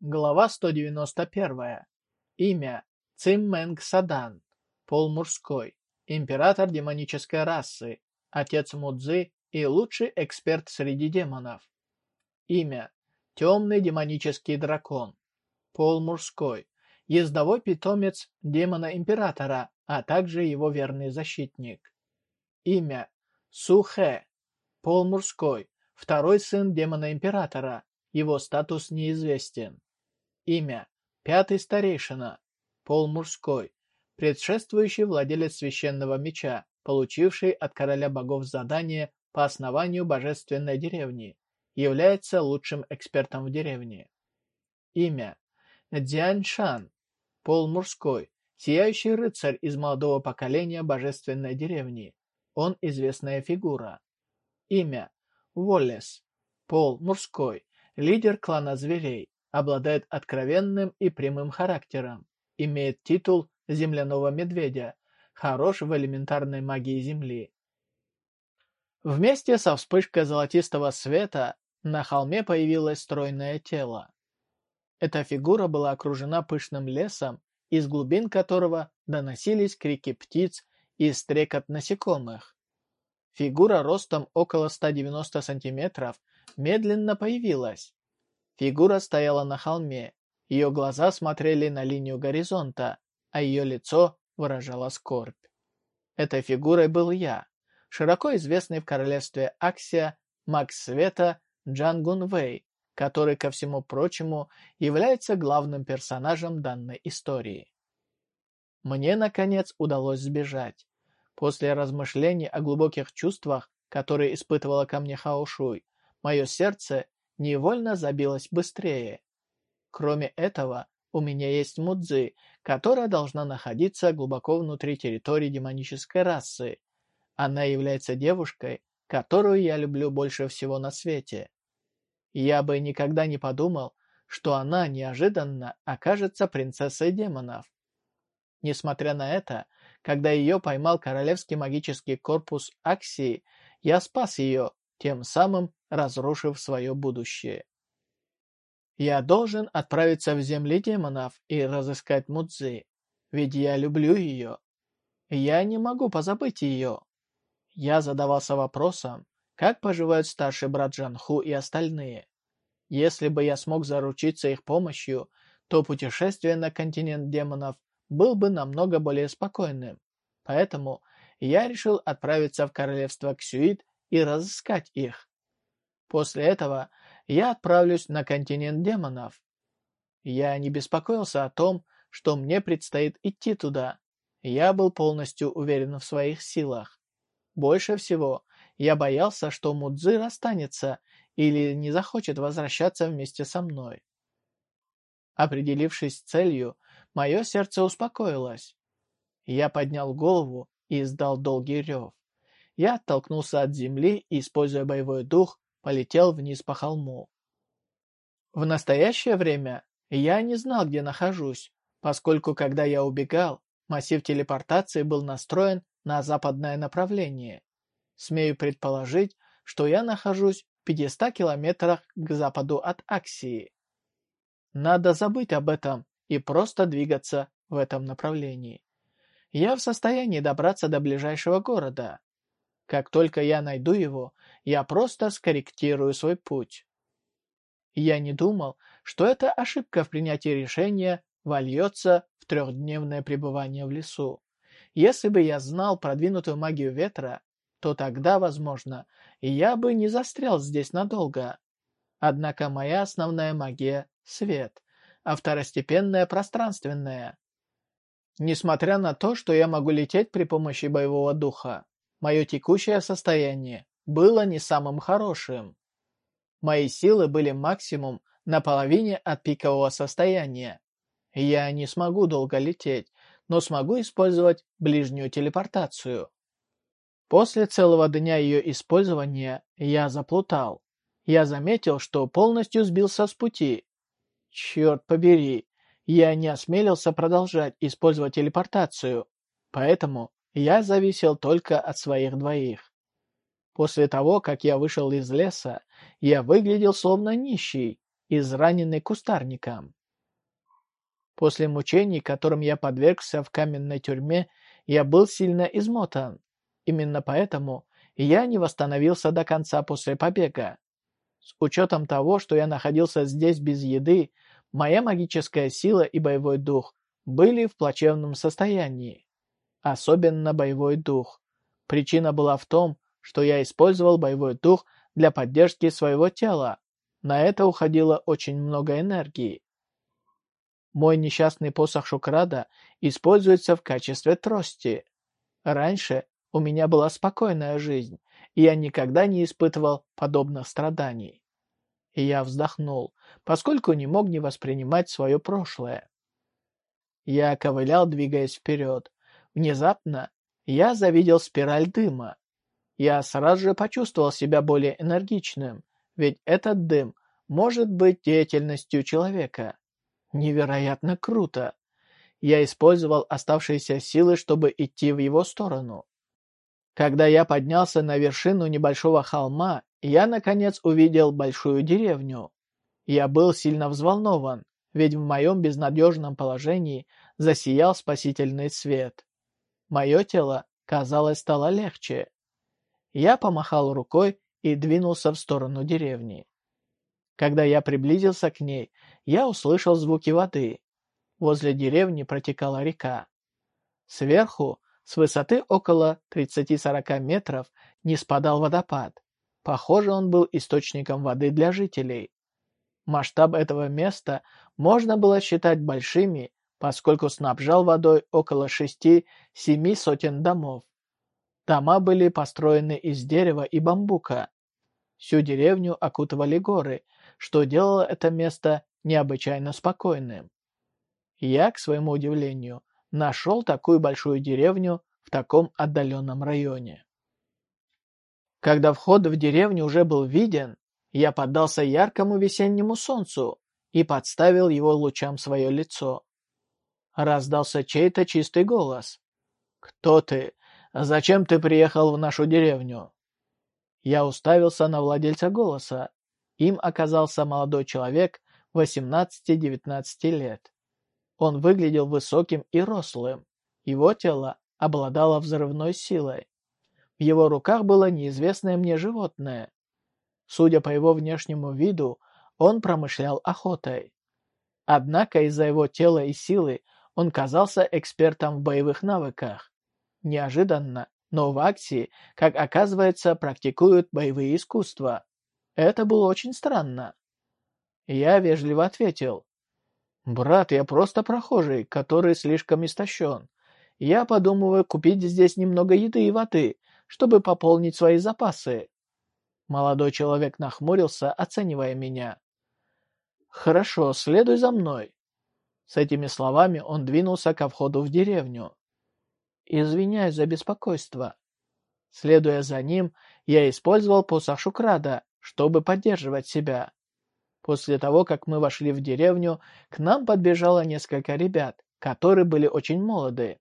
Глава 191. Имя Цим Мэнг Садан. Пол мужской. Император демонической расы. Отец Мудзы и лучший эксперт среди демонов. Имя Темный демонический дракон. Пол мужской. Ездовой питомец демона-императора, а также его верный защитник. Имя Сухэ. Пол мужской. Второй сын демона-императора. Его статус неизвестен. Имя. Пятый старейшина. Пол мужской. Предшествующий владелец священного меча, получивший от короля богов задание по основанию божественной деревни, является лучшим экспертом в деревне. Имя. Дзянь Шан. Пол мужской. Сияющий рыцарь из молодого поколения божественной деревни. Он известная фигура. Имя. Воллес. Пол мужской. Лидер клана зверей обладает откровенным и прямым характером, имеет титул земляного медведя, хорош в элементарной магии Земли. Вместе со вспышкой золотистого света на холме появилось стройное тело. Эта фигура была окружена пышным лесом, из глубин которого доносились крики птиц и стрекот насекомых. Фигура ростом около 190 сантиметров медленно появилась. Фигура стояла на холме, ее глаза смотрели на линию горизонта, а ее лицо выражало скорбь. Этой фигурой был я, широко известный в королевстве Аксия маг света Джан Гун Вэй, который, ко всему прочему, является главным персонажем данной истории. Мне, наконец, удалось сбежать. После размышлений о глубоких чувствах, которые испытывала ко мне Хаошуй, мое сердце невольно забилось быстрее. Кроме этого, у меня есть Мудзи, которая должна находиться глубоко внутри территории демонической расы. Она является девушкой, которую я люблю больше всего на свете. Я бы никогда не подумал, что она неожиданно окажется принцессой демонов. Несмотря на это, когда ее поймал Королевский магический корпус Аксии, я спас ее, тем самым разрушив свое будущее. Я должен отправиться в земли демонов и разыскать Мудзи, ведь я люблю ее. Я не могу позабыть ее. Я задавался вопросом, как поживают старший брат Джанху и остальные. Если бы я смог заручиться их помощью, то путешествие на континент демонов был бы намного более спокойным. Поэтому я решил отправиться в королевство Ксюит и разыскать их. После этого я отправлюсь на континент демонов. Я не беспокоился о том, что мне предстоит идти туда. Я был полностью уверен в своих силах. Больше всего я боялся, что Мудзи расстанется или не захочет возвращаться вместе со мной. Определившись целью, мое сердце успокоилось. Я поднял голову и издал долгий рев. Я оттолкнулся от земли и, используя боевой дух, полетел вниз по холму. В настоящее время я не знал, где нахожусь, поскольку, когда я убегал, массив телепортации был настроен на западное направление. Смею предположить, что я нахожусь в 500 километрах к западу от Аксии. Надо забыть об этом и просто двигаться в этом направлении. Я в состоянии добраться до ближайшего города. Как только я найду его, я просто скорректирую свой путь. Я не думал, что эта ошибка в принятии решения вольется в трехдневное пребывание в лесу. Если бы я знал продвинутую магию ветра, то тогда, возможно, я бы не застрял здесь надолго. Однако моя основная магия — свет, а второстепенная — пространственная. Несмотря на то, что я могу лететь при помощи боевого духа, Мое текущее состояние было не самым хорошим. Мои силы были максимум на половине от пикового состояния. Я не смогу долго лететь, но смогу использовать ближнюю телепортацию. После целого дня ее использования я заплутал. Я заметил, что полностью сбился с пути. Черт побери, я не осмелился продолжать использовать телепортацию, поэтому я зависел только от своих двоих. После того, как я вышел из леса, я выглядел словно нищий. израненный кустарником. После мучений, которым я подвергся в каменной тюрьме, я был сильно измотан. Именно поэтому я не восстановился до конца после побега. С учетом того, что я находился здесь без еды, моя магическая сила и боевой дух были в плачевном состоянии. Особенно боевой дух. Причина была в том, что я использовал боевой дух для поддержки своего тела. На это уходило очень много энергии. Мой несчастный посох Шукрада используется в качестве трости. Раньше у меня была спокойная жизнь, и я никогда не испытывал подобных страданий. И я вздохнул, поскольку не мог не воспринимать свое прошлое. Я ковылял, двигаясь вперед. Внезапно я завидел спираль дыма. Я сразу же почувствовал себя более энергичным, ведь этот дым может быть деятельностью человека. Невероятно круто. Я использовал оставшиеся силы, чтобы идти в его сторону. Когда я поднялся на вершину небольшого холма, я, наконец, увидел большую деревню. Я был сильно взволнован, ведь в моем безнадежном положении засиял спасительный свет. Мое тело, казалось, стало легче. Я помахал рукой и двинулся в сторону деревни. Когда я приблизился к ней, я услышал звуки воды. Возле деревни протекала река. Сверху, с высоты около 30-40 метров, не спадал водопад. Похоже, он был источником воды для жителей. Масштаб этого места можно было считать большими, поскольку снабжал водой около 6-7 сотен домов. Дома были построены из дерева и бамбука. Всю деревню окутывали горы, что делало это место необычайно спокойным. Я, к своему удивлению, нашел такую большую деревню в таком отдаленном районе. Когда вход в деревню уже был виден, я поддался яркому весеннему солнцу и подставил его лучам свое лицо. Раздался чей-то чистый голос. «Кто ты? Зачем ты приехал в нашу деревню?» Я уставился на владельца голоса им оказался молодой человек 18-19 лет. Он выглядел высоким и рослым. Его тело обладало взрывной силой. В его руках было неизвестное мне животное. Судя по его внешнему виду, он промышлял охотой. Однако из-за его тела и силы он казался экспертом в боевых навыках. Неожиданно, но в акции, как оказывается, практикуют боевые искусства. Это было очень странно. Я вежливо ответил. «Брат, я просто прохожий, который слишком истощен. Я подумываю купить здесь немного еды и воды, чтобы пополнить свои запасы». Молодой человек нахмурился, оценивая меня. «Хорошо, следуй за мной». С этими словами он двинулся ко входу в деревню. «Извиняюсь за беспокойство». Следуя за ним, я использовал посох Шукрада, чтобы поддерживать себя. После того, как мы вошли в деревню, к нам подбежало несколько ребят, которые были очень молоды.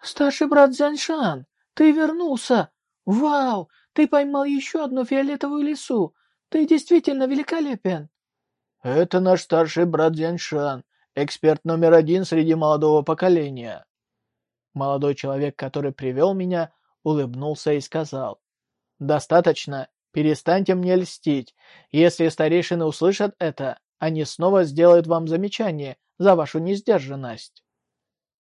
«Старший брат Зяньшан, ты вернулся! Вау! Ты поймал еще одну фиолетовую лису! Ты действительно великолепен!» «Это наш старший брат Зяньшан, эксперт номер один среди молодого поколения!» Молодой человек, который привел меня, улыбнулся и сказал. «Достаточно, Перестаньте мне льстить. Если старейшины услышат это, они снова сделают вам замечание за вашу несдержанность.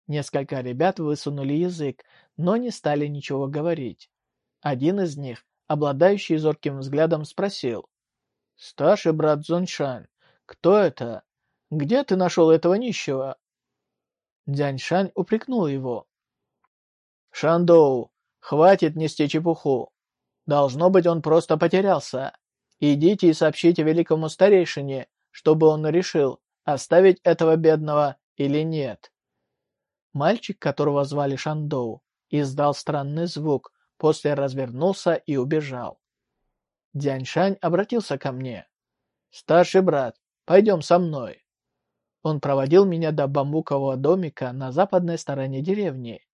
Несколько ребят высунули язык, но не стали ничего говорить. Один из них, обладающий зорким взглядом, спросил. «Старший брат Зуншань, кто это? Где ты нашел этого нищего?» Дзяньшань упрекнул его. «Шандоу, хватит нести чепуху. Должно быть, он просто потерялся. Идите и сообщите великому старейшине, чтобы он решил, оставить этого бедного или нет. Мальчик, которого звали Шандоу, издал странный звук, после развернулся и убежал. Дяньшань обратился ко мне. «Старший брат, пойдем со мной». Он проводил меня до бамбукового домика на западной стороне деревни.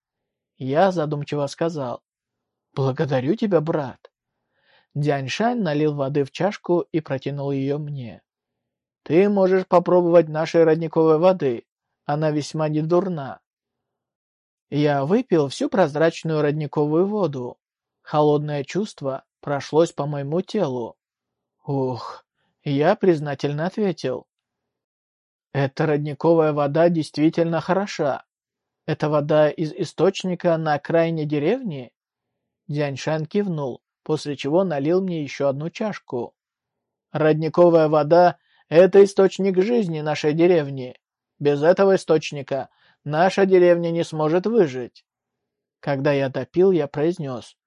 Я задумчиво сказал, «Благодарю тебя, брат». Дяньшань налил воды в чашку и протянул ее мне. Ты можешь попробовать нашей родниковой воды. Она весьма недурна. Я выпил всю прозрачную родниковую воду. Холодное чувство прошлось по моему телу. Ух, я признательно ответил. Эта родниковая вода действительно хороша. Это вода из источника на окраине деревни? Дяньшан кивнул, после чего налил мне еще одну чашку. Родниковая вода – это источник жизни нашей деревни. Без этого источника наша деревня не сможет выжить. Когда я допил, я произнес.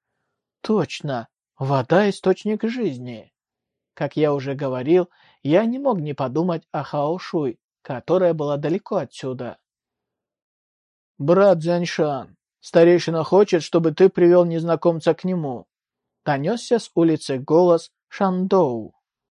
Точно, вода – источник жизни. Как я уже говорил, я не мог не подумать о Хаошуй, которая была далеко отсюда. «Брат Зяньшан, старейшина хочет, чтобы ты привел незнакомца к нему», — донесся с улицы голос Шандоу.